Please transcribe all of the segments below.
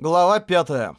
Глава 5.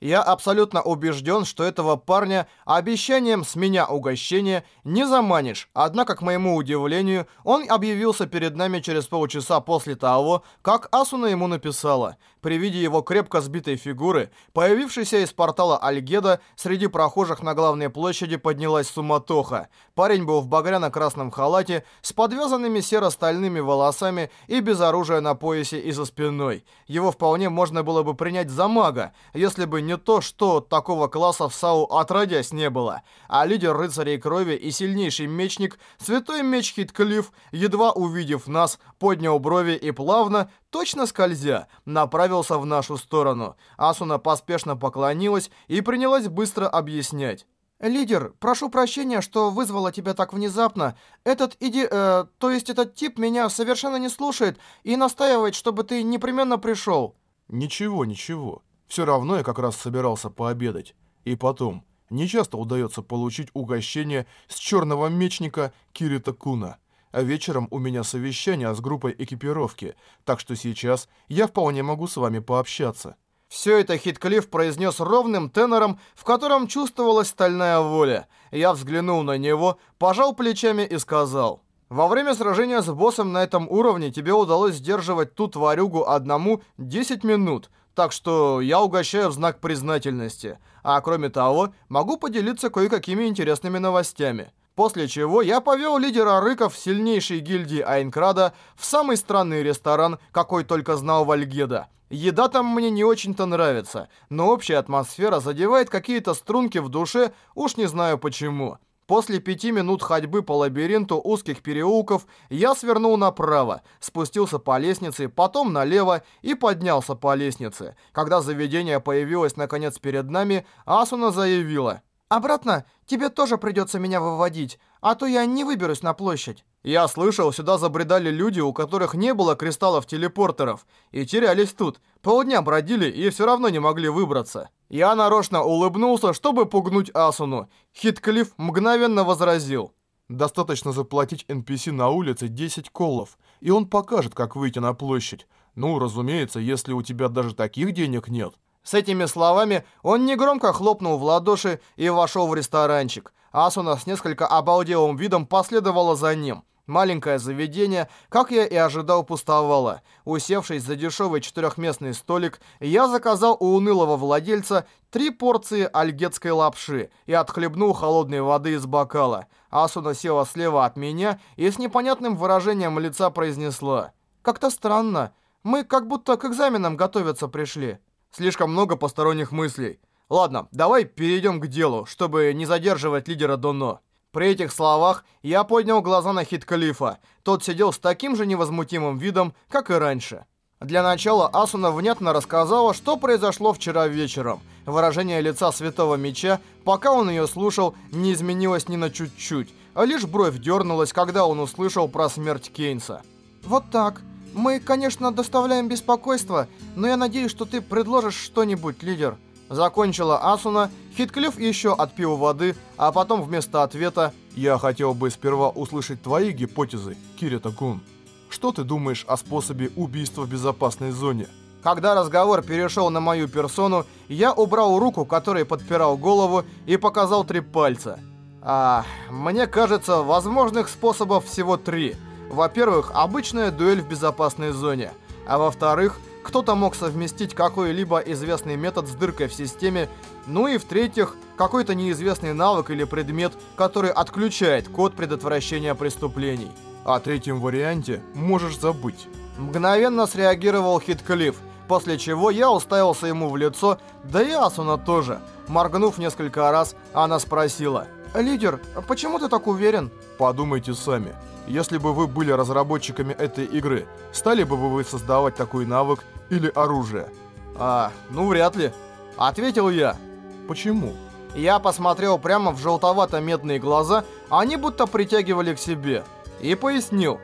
Я абсолютно убежден, что этого парня обещанием с меня угощения не заманишь. Однако, к моему удивлению, он объявился перед нами через полчаса после того, как Асуна ему написала. При виде его крепко сбитой фигуры, появившейся из портала Альгеда, среди прохожих на главной площади поднялась суматоха. Парень был в багряно-красном халате, с подвязанными серо-стальными волосами и без оружия на поясе и за спиной. Его вполне можно было бы принять за мага, если бы не то, что такого класса в САУ отродясь не было. А лидер рыцарей крови и сильнейший мечник, святой меч Хитклифф, едва увидев нас, поднял брови и плавно, точно скользя, направился в нашу сторону. Асуна поспешно поклонилась и принялась быстро объяснять. «Лидер, прошу прощения, что вызвала тебя так внезапно. Этот иди... Э, то есть этот тип меня совершенно не слушает и настаивает, чтобы ты непременно пришел». «Ничего, ничего. Все равно я как раз собирался пообедать. И потом, не часто удается получить угощение с черного мечника Кирита Куна. А вечером у меня совещание с группой экипировки, так что сейчас я вполне могу с вами пообщаться». Все это Хитклифф произнес ровным тенором, в котором чувствовалась стальная воля. Я взглянул на него, пожал плечами и сказал... Во время сражения с боссом на этом уровне тебе удалось сдерживать ту тварюгу одному 10 минут, так что я угощаю в знак признательности. А кроме того, могу поделиться кое-какими интересными новостями. После чего я повел лидера рыков сильнейшей гильдии Айнкрада в самый странный ресторан, какой только знал Вальгеда. Еда там мне не очень-то нравится, но общая атмосфера задевает какие-то струнки в душе, уж не знаю почему. После пяти минут ходьбы по лабиринту узких переулков я свернул направо, спустился по лестнице, потом налево и поднялся по лестнице. Когда заведение появилось наконец перед нами, Асуна заявила. «Обратно тебе тоже придется меня выводить, а то я не выберусь на площадь». Я слышал, сюда забредали люди, у которых не было кристаллов-телепортеров, и терялись тут. Полдня бродили и все равно не могли выбраться. Я нарочно улыбнулся, чтобы пугнуть Асуну. Хитклифф мгновенно возразил. Достаточно заплатить NPC на улице 10 коллов, и он покажет, как выйти на площадь. Ну, разумеется, если у тебя даже таких денег нет. С этими словами он негромко хлопнул в ладоши и вошел в ресторанчик. Асуна с несколько обалделым видом последовала за ним. Маленькое заведение, как я и ожидал, пустовало. Усевшись за дешевый четырехместный столик, я заказал у унылого владельца три порции альгетской лапши и отхлебнул холодной воды из бокала. Асуна села слева от меня и с непонятным выражением лица произнесла. «Как-то странно. Мы как будто к экзаменам готовиться пришли». Слишком много посторонних мыслей. Ладно, давай перейдем к делу, чтобы не задерживать лидера Доно. При этих словах я поднял глаза на Хит-Калифа. Тот сидел с таким же невозмутимым видом, как и раньше. Для начала Асуна внятно рассказала, что произошло вчера вечером. Выражение лица Святого Меча, пока он ее слушал, не изменилось ни на чуть-чуть, а лишь бровь дернулась, когда он услышал про смерть Кейнса. «Вот так. Мы, конечно, доставляем беспокойство, но я надеюсь, что ты предложишь что-нибудь, лидер». Закончила Асуна, Хитклифф еще отпил воды, а потом вместо ответа «Я хотел бы сперва услышать твои гипотезы, Кирита-кун. Что ты думаешь о способе убийства в безопасной зоне?» Когда разговор перешел на мою персону, я убрал руку, которой подпирал голову, и показал три пальца. А, мне кажется, возможных способов всего три. Во-первых, обычная дуэль в безопасной зоне. А во-вторых, кто-то мог совместить какой-либо известный метод с дыркой в системе, ну и в-третьих, какой-то неизвестный навык или предмет, который отключает код предотвращения преступлений. О третьем варианте можешь забыть. Мгновенно среагировал Хитклифф, после чего я уставился ему в лицо, да и Асуна тоже. Моргнув несколько раз, она спросила, «Лидер, почему ты так уверен?» Подумайте сами. Если бы вы были разработчиками этой игры, стали бы вы создавать такой навык или оружие? А, ну вряд ли. Ответил я. Почему? Я посмотрел прямо в желтовато-медные глаза, они будто притягивали к себе. И пояснил.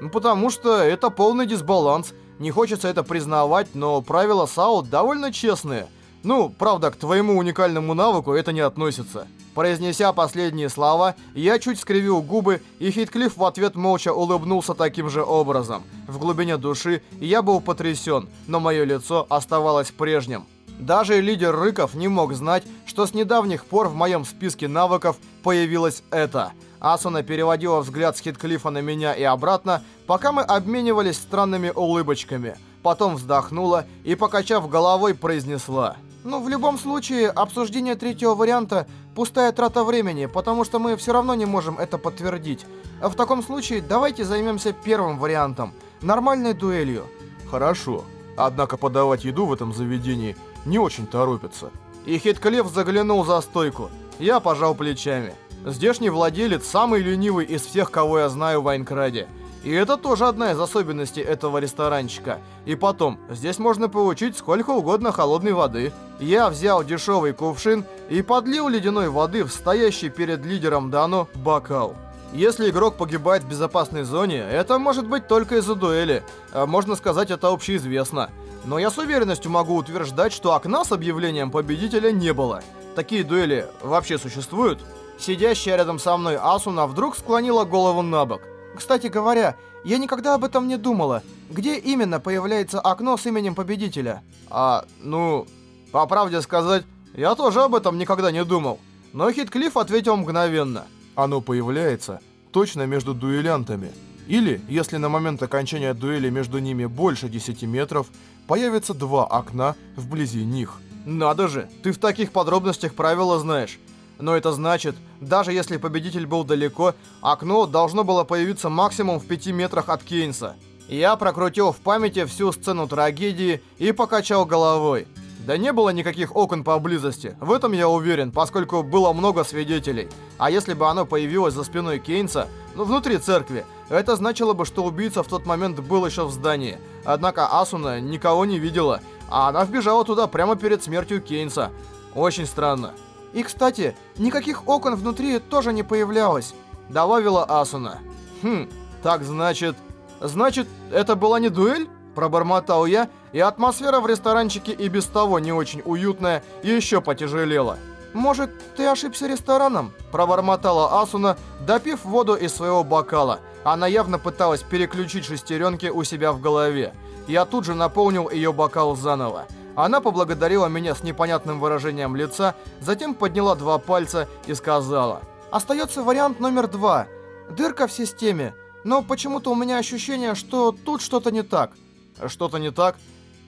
Ну, потому что это полный дисбаланс. Не хочется это признавать, но правила САУ довольно честные. Ну, правда, к твоему уникальному навыку это не относится. Произнеся последние слова, я чуть скривил губы, и Хитклифф в ответ молча улыбнулся таким же образом. В глубине души я был потрясен, но мое лицо оставалось прежним. Даже лидер Рыков не мог знать, что с недавних пор в моем списке навыков появилось это. Асуна переводила взгляд с Хитклифа на меня и обратно, пока мы обменивались странными улыбочками. Потом вздохнула и, покачав головой, произнесла... Ну, в любом случае, обсуждение третьего варианта – пустая трата времени, потому что мы все равно не можем это подтвердить. В таком случае, давайте займемся первым вариантом – нормальной дуэлью. Хорошо. Однако подавать еду в этом заведении не очень торопится. И Хитклев заглянул за стойку. Я пожал плечами. Здешний владелец самый ленивый из всех, кого я знаю в Айнкраде. И это тоже одна из особенностей этого ресторанчика. И потом, здесь можно получить сколько угодно холодной воды. Я взял дешевый кувшин и подлил ледяной воды в стоящий перед лидером Дано бокал. Если игрок погибает в безопасной зоне, это может быть только из-за дуэли. А можно сказать, это общеизвестно. Но я с уверенностью могу утверждать, что окна с объявлением победителя не было. Такие дуэли вообще существуют? Сидящая рядом со мной Асуна вдруг склонила голову на бок. Кстати говоря, я никогда об этом не думала. Где именно появляется окно с именем победителя? А, ну, по правде сказать, я тоже об этом никогда не думал. Но Хитклифф ответил мгновенно. Оно появляется точно между дуэлянтами. Или, если на момент окончания дуэли между ними больше 10 метров, появится два окна вблизи них. Надо же, ты в таких подробностях правила знаешь. Но это значит, даже если победитель был далеко, окно должно было появиться максимум в 5 метрах от Кейнса. Я прокрутил в памяти всю сцену трагедии и покачал головой. Да не было никаких окон поблизости, в этом я уверен, поскольку было много свидетелей. А если бы оно появилось за спиной Кейнса, ну внутри церкви, это значило бы, что убийца в тот момент был еще в здании. Однако Асуна никого не видела, а она вбежала туда прямо перед смертью Кейнса. Очень странно. И, кстати, никаких окон внутри тоже не появлялось, добавила Асуна. Хм, так значит... Значит, это была не дуэль? Пробормотал я, и атмосфера в ресторанчике и без того не очень уютная, еще потяжелела. «Может, ты ошибся рестораном?» Пробормотала Асуна, допив воду из своего бокала. Она явно пыталась переключить шестеренки у себя в голове. Я тут же наполнил ее бокал заново. Она поблагодарила меня с непонятным выражением лица, затем подняла два пальца и сказала. «Остается вариант номер два. Дырка в системе. Но почему-то у меня ощущение, что тут что-то не так». «Что-то не так?»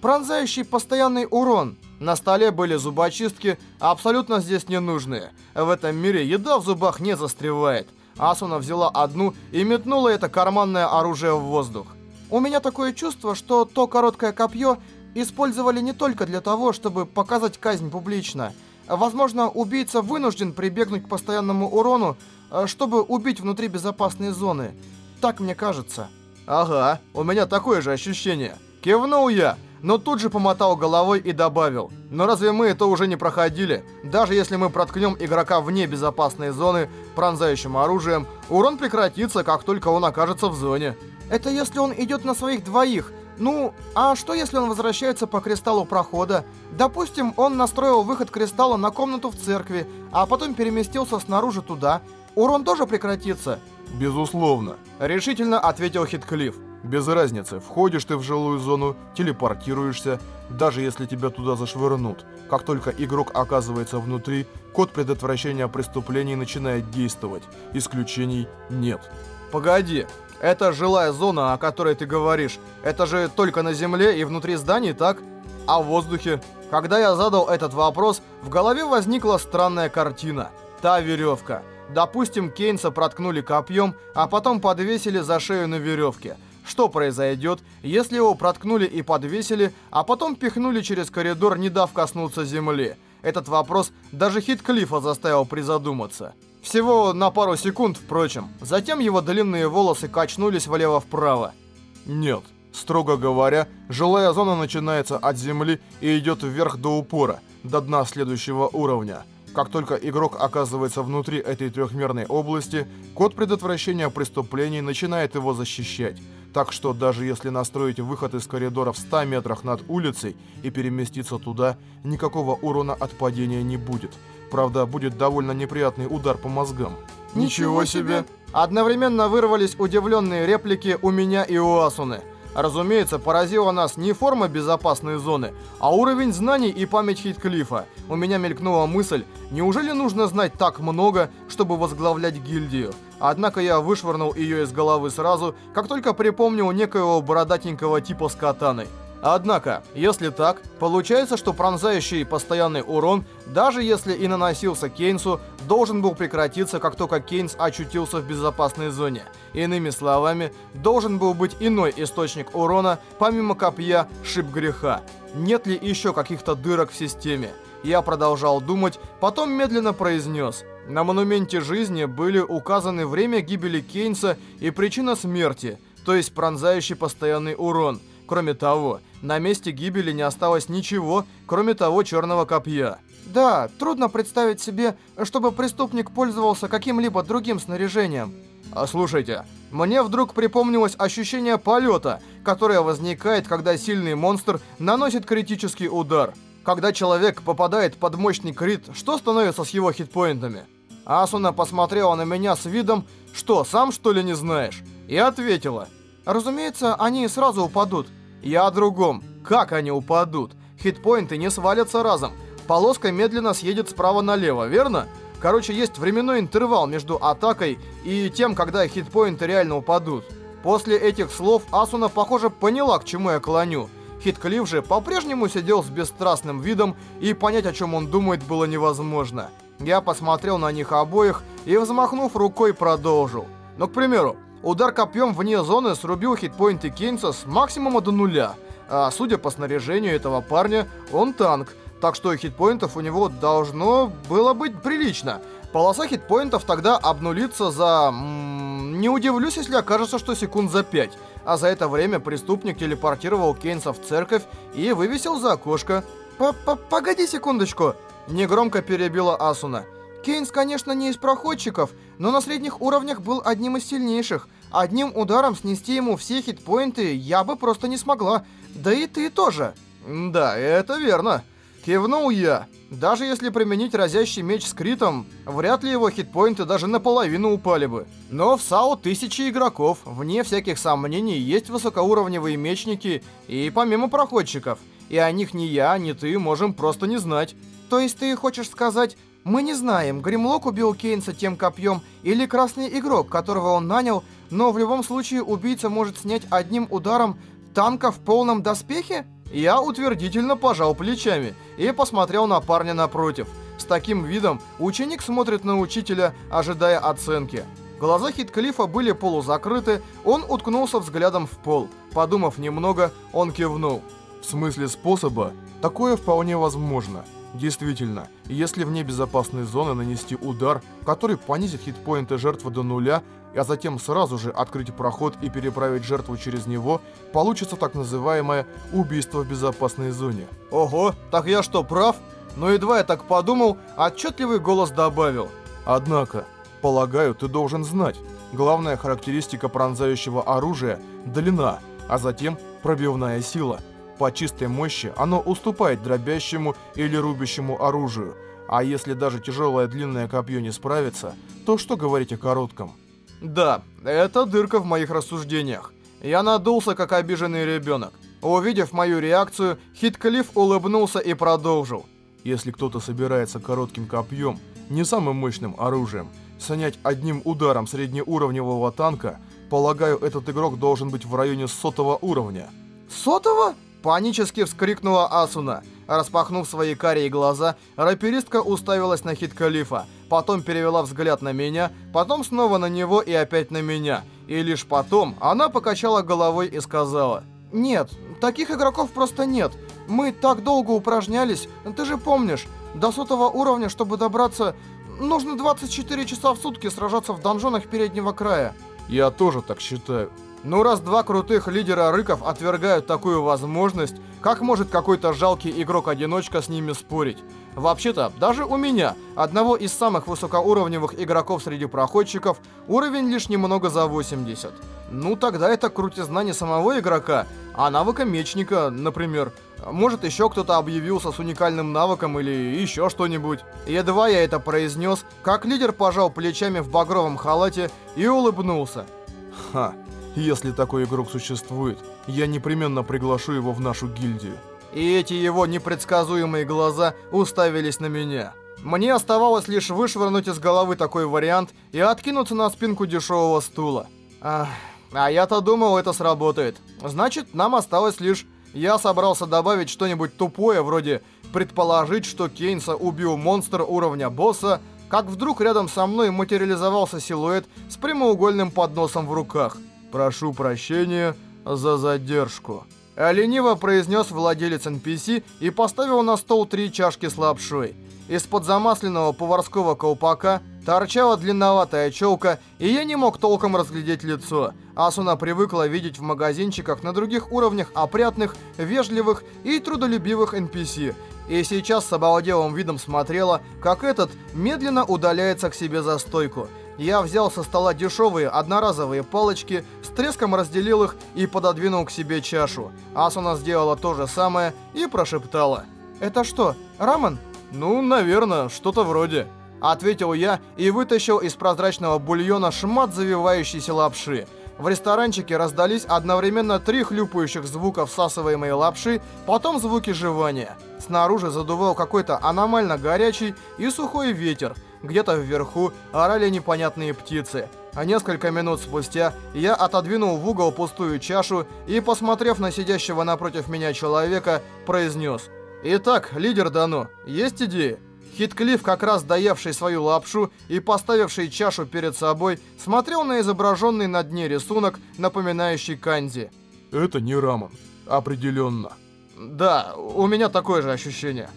«Пронзающий постоянный урон. На столе были зубочистки, абсолютно здесь ненужные. В этом мире еда в зубах не застревает». Асуна взяла одну и метнула это карманное оружие в воздух. У меня такое чувство, что то короткое копье использовали не только для того, чтобы показать казнь публично. Возможно, убийца вынужден прибегнуть к постоянному урону, э, чтобы убить внутри безопасной зоны. Так мне кажется. Ага, у меня такое же ощущение. Кивнул я, но тут же помотал головой и добавил. Но разве мы это уже не проходили? Даже если мы проткнем игрока вне безопасной зоны пронзающим оружием, урон прекратится, как только он окажется в зоне. Это если он идет на своих двоих, ну, а что если он возвращается по кристаллу прохода? Допустим, он настроил выход кристалла на комнату в церкви, а потом переместился снаружи туда. Урон тоже прекратится? Безусловно. Решительно ответил Хитклифф. Без разницы, входишь ты в жилую зону, телепортируешься, даже если тебя туда зашвырнут. Как только игрок оказывается внутри, код предотвращения преступлений начинает действовать. Исключений нет. Погоди, это жилая зона, о которой ты говоришь. Это же только на земле и внутри зданий, так? А в воздухе? Когда я задал этот вопрос, в голове возникла странная картина. Та веревка. Допустим, Кейнса проткнули копьем, а потом подвесили за шею на веревке. Что произойдет, если его проткнули и подвесили, а потом пихнули через коридор, не дав коснуться земли? Этот вопрос даже Хитклифа заставил призадуматься. Всего на пару секунд, впрочем. Затем его длинные волосы качнулись влево-вправо. Нет, строго говоря, жилая зона начинается от земли и идет вверх до упора, до дна следующего уровня. Как только игрок оказывается внутри этой трехмерной области, код предотвращения преступлений начинает его защищать. Так что даже если настроить выход из коридора в 100 метрах над улицей и переместиться туда, никакого урона от падения не будет. Правда, будет довольно неприятный удар по мозгам. Ничего себе! Одновременно вырвались удивленные реплики у меня и у Асуны. Разумеется, поразила нас не форма безопасной зоны, а уровень знаний и память Хитклифа. У меня мелькнула мысль, неужели нужно знать так много, чтобы возглавлять гильдию? Однако я вышвырнул ее из головы сразу, как только припомнил некоего бородатенького типа с катаной. Однако, если так, получается, что пронзающий постоянный урон, даже если и наносился Кейнсу, должен был прекратиться, как только Кейнс очутился в безопасной зоне. Иными словами, должен был быть иной источник урона, помимо копья шип греха. Нет ли еще каких-то дырок в системе? Я продолжал думать, потом медленно произнес. На монументе жизни были указаны время гибели Кейнса и причина смерти, то есть пронзающий постоянный урон – Кроме того, на месте гибели не осталось ничего, кроме того черного копья. Да, трудно представить себе, чтобы преступник пользовался каким-либо другим снаряжением. А слушайте, мне вдруг припомнилось ощущение полета, которое возникает, когда сильный монстр наносит критический удар. Когда человек попадает под мощный крит, что становится с его хитпоинтами? Асуна посмотрела на меня с видом, что, сам что ли не знаешь? И ответила. Разумеется, они сразу упадут. Я о другом. Как они упадут? Хитпоинты не свалятся разом. Полоска медленно съедет справа налево, верно? Короче, есть временной интервал между атакой и тем, когда хитпоинты реально упадут. После этих слов Асуна, похоже, поняла, к чему я клоню. Хитклифф же по-прежнему сидел с бесстрастным видом, и понять, о чем он думает, было невозможно. Я посмотрел на них обоих и, взмахнув рукой, продолжил. Ну, к примеру, Удар копьем вне зоны срубил хитпоинты Кейнса с максимума до нуля. А судя по снаряжению этого парня, он танк, так что хитпоинтов у него должно было быть прилично. Полоса хитпоинтов тогда обнулится за... Не удивлюсь, если окажется, что секунд за 5. А за это время преступник телепортировал Кейнса в церковь и вывесил за окошко. П -п «Погоди секундочку!» Негромко перебила Асуна. Кейнс, конечно, не из проходчиков, но на средних уровнях был одним из сильнейших. Одним ударом снести ему все хитпоинты я бы просто не смогла. Да и ты тоже. Да, это верно. Кивнул я. Даже если применить разящий меч с критом, вряд ли его хитпоинты даже наполовину упали бы. Но в САУ тысячи игроков, вне всяких сомнений, есть высокоуровневые мечники и помимо проходчиков. И о них ни я, ни ты можем просто не знать. То есть ты хочешь сказать, мы не знаем, Гримлок убил Кейнса тем копьем или красный игрок, которого он нанял, но в любом случае убийца может снять одним ударом танка в полном доспехе? Я утвердительно пожал плечами и посмотрел на парня напротив. С таким видом ученик смотрит на учителя, ожидая оценки. Глаза Хитклифа были полузакрыты, он уткнулся взглядом в пол. Подумав немного, он кивнул. В смысле способа? Такое вполне возможно. Действительно, если вне безопасной зоны нанести удар, который понизит хитпоинты жертвы до нуля, а затем сразу же открыть проход и переправить жертву через него, получится так называемое убийство в безопасной зоне. Ого, так я что, прав? Но едва я так подумал, отчетливый голос добавил. Однако, полагаю, ты должен знать, главная характеристика пронзающего оружия – длина, а затем пробивная сила – по чистой мощи оно уступает дробящему или рубящему оружию, а если даже тяжелое длинное копье не справится, то что говорить о коротком? Да, это дырка в моих рассуждениях. Я надулся, как обиженный ребенок. Увидев мою реакцию, Хитклифф улыбнулся и продолжил. Если кто-то собирается коротким копьем, не самым мощным оружием, снять одним ударом среднеуровневого танка, полагаю, этот игрок должен быть в районе сотого уровня. Сотого? Панически вскрикнула Асуна. Распахнув свои карие глаза, раперистка уставилась на Хит-Калифа, потом перевела взгляд на меня, потом снова на него и опять на меня. И лишь потом она покачала головой и сказала, «Нет, таких игроков просто нет. Мы так долго упражнялись, ты же помнишь, до сотого уровня, чтобы добраться, нужно 24 часа в сутки сражаться в донжонах переднего края». «Я тоже так считаю», ну раз два крутых лидера рыков отвергают такую возможность, как может какой-то жалкий игрок-одиночка с ними спорить? Вообще-то, даже у меня, одного из самых высокоуровневых игроков среди проходчиков, уровень лишь немного за 80. Ну, тогда это крутизна не самого игрока, а навыка мечника, например. Может, еще кто-то объявился с уникальным навыком или еще что-нибудь. Едва я это произнес, как лидер пожал плечами в багровом халате и улыбнулся. Ха, если такой игрок существует, я непременно приглашу его в нашу гильдию. И эти его непредсказуемые глаза уставились на меня. Мне оставалось лишь вышвырнуть из головы такой вариант и откинуться на спинку дешевого стула. Ах, а я-то думал, это сработает. Значит, нам осталось лишь... Я собрался добавить что-нибудь тупое, вроде предположить, что Кейнса убил монстр уровня босса, как вдруг рядом со мной материализовался силуэт с прямоугольным подносом в руках. «Прошу прощения за задержку». Лениво произнес владелец NPC и поставил на стол три чашки с лапшой. Из-под замасленного поварского колпака торчала длинноватая челка, и я не мог толком разглядеть лицо. Асуна привыкла видеть в магазинчиках на других уровнях опрятных, вежливых и трудолюбивых NPC. И сейчас с обалделым видом смотрела, как этот медленно удаляется к себе за стойку. Я взял со стола дешевые одноразовые палочки, с треском разделил их и пододвинул к себе чашу. Асуна сделала то же самое и прошептала. «Это что, рамен?» «Ну, наверное, что-то вроде», — ответил я и вытащил из прозрачного бульона шмат завивающейся лапши. В ресторанчике раздались одновременно три хлюпающих звука всасываемой лапши, потом звуки жевания. Снаружи задувал какой-то аномально горячий и сухой ветер. Где-то вверху орали непонятные птицы. А несколько минут спустя я отодвинул в угол пустую чашу и, посмотрев на сидящего напротив меня человека, произнес – Итак, лидер Дано, есть идеи? Хитклифф, как раз доевший свою лапшу и поставивший чашу перед собой, смотрел на изображенный на дне рисунок, напоминающий канзи. Это не рамен. Определенно. Да, у меня такое же ощущение.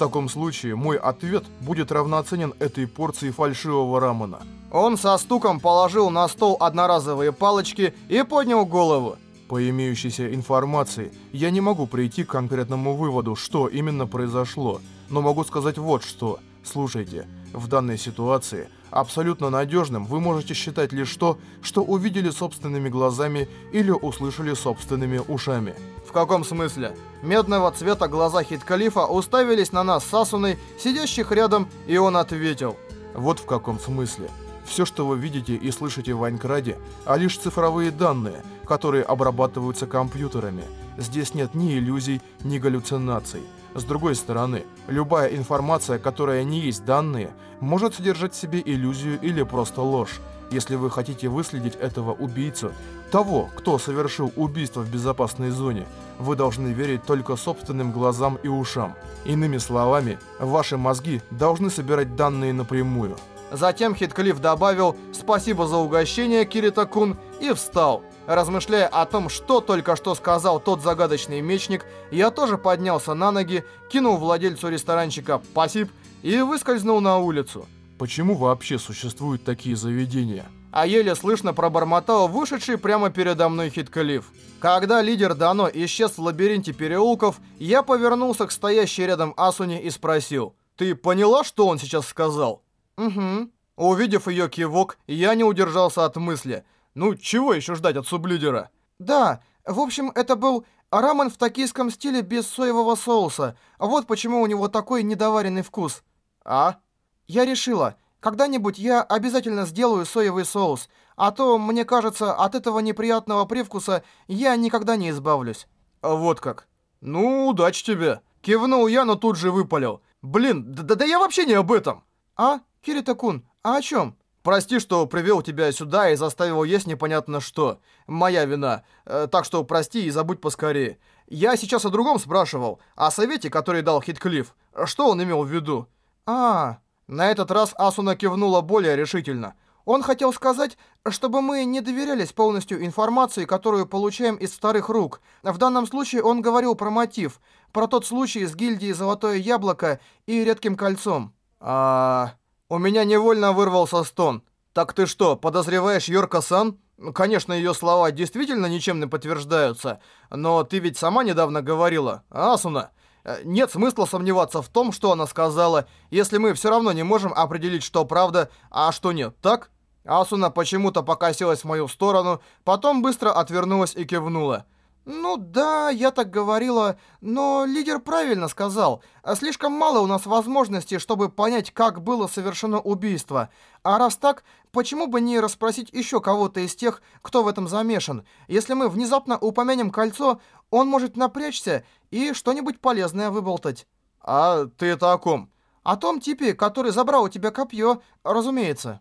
Таком случае мой ответ будет равноценен этой порции фальшивого рамена. Он со стуком положил на стол одноразовые палочки и поднял голову. По имеющейся информации, я не могу прийти к конкретному выводу, что именно произошло, но могу сказать вот что. Слушайте, в данной ситуации абсолютно надежным вы можете считать лишь то, что увидели собственными глазами или услышали собственными ушами. В каком смысле? Медного цвета глаза Хит-Калифа уставились на нас с Асуной, сидящих рядом, и он ответил. Вот в каком смысле. Все, что вы видите и слышите в Айнкраде, а лишь цифровые данные, которые обрабатываются компьютерами. Здесь нет ни иллюзий, ни галлюцинаций. С другой стороны, любая информация, которая не есть данные, может содержать в себе иллюзию или просто ложь. Если вы хотите выследить этого убийцу, того, кто совершил убийство в безопасной зоне, вы должны верить только собственным глазам и ушам. Иными словами, ваши мозги должны собирать данные напрямую. Затем Хитклифф добавил «Спасибо за угощение, Кирита-кун» и встал. Размышляя о том, что только что сказал тот загадочный мечник, я тоже поднялся на ноги, кинул владельцу ресторанчика «Спасибо» и выскользнул на улицу. Почему вообще существуют такие заведения? А еле слышно пробормотал вышедший прямо передо мной Хиткалиф. Когда лидер Дано исчез в лабиринте переулков, я повернулся к стоящей рядом Асуне и спросил, «Ты поняла, что он сейчас сказал?» «Угу». Увидев ее кивок, я не удержался от мысли. «Ну, чего еще ждать от сублидера?» «Да, в общем, это был рамен в токийском стиле без соевого соуса. Вот почему у него такой недоваренный вкус». «А?» «Я решила, когда-нибудь я обязательно сделаю соевый соус, а то, мне кажется, от этого неприятного привкуса я никогда не избавлюсь». «Вот как. Ну, удачи тебе». Кивнул я, но тут же выпалил. «Блин, да, да я вообще не об этом». «А?» «Кирита-кун, а о чем?» «Прости, что привел тебя сюда и заставил есть непонятно что. Моя вина. Э, так что прости и забудь поскорее. Я сейчас о другом спрашивал, о совете, который дал Хитклифф. Что он имел в виду?» «А, на этот раз Асуна кивнула более решительно. Он хотел сказать, чтобы мы не доверялись полностью информации, которую получаем из старых рук. В данном случае он говорил про мотив, про тот случай с гильдией «Золотое яблоко» и «Редким кольцом». «А...» У меня невольно вырвался стон. «Так ты что, подозреваешь Йорка-сан?» Конечно, ее слова действительно ничем не подтверждаются, но ты ведь сама недавно говорила, Асуна. Э, нет смысла сомневаться в том, что она сказала, если мы все равно не можем определить, что правда, а что нет, так? Асуна почему-то покосилась в мою сторону, потом быстро отвернулась и кивнула. «Ну да, я так говорила, но лидер правильно сказал. Слишком мало у нас возможностей, чтобы понять, как было совершено убийство. А раз так, почему бы не расспросить еще кого-то из тех, кто в этом замешан? Если мы внезапно упомянем кольцо, он может напрячься и что-нибудь полезное выболтать». «А ты это о ком?» «О том типе, который забрал у тебя копье, разумеется».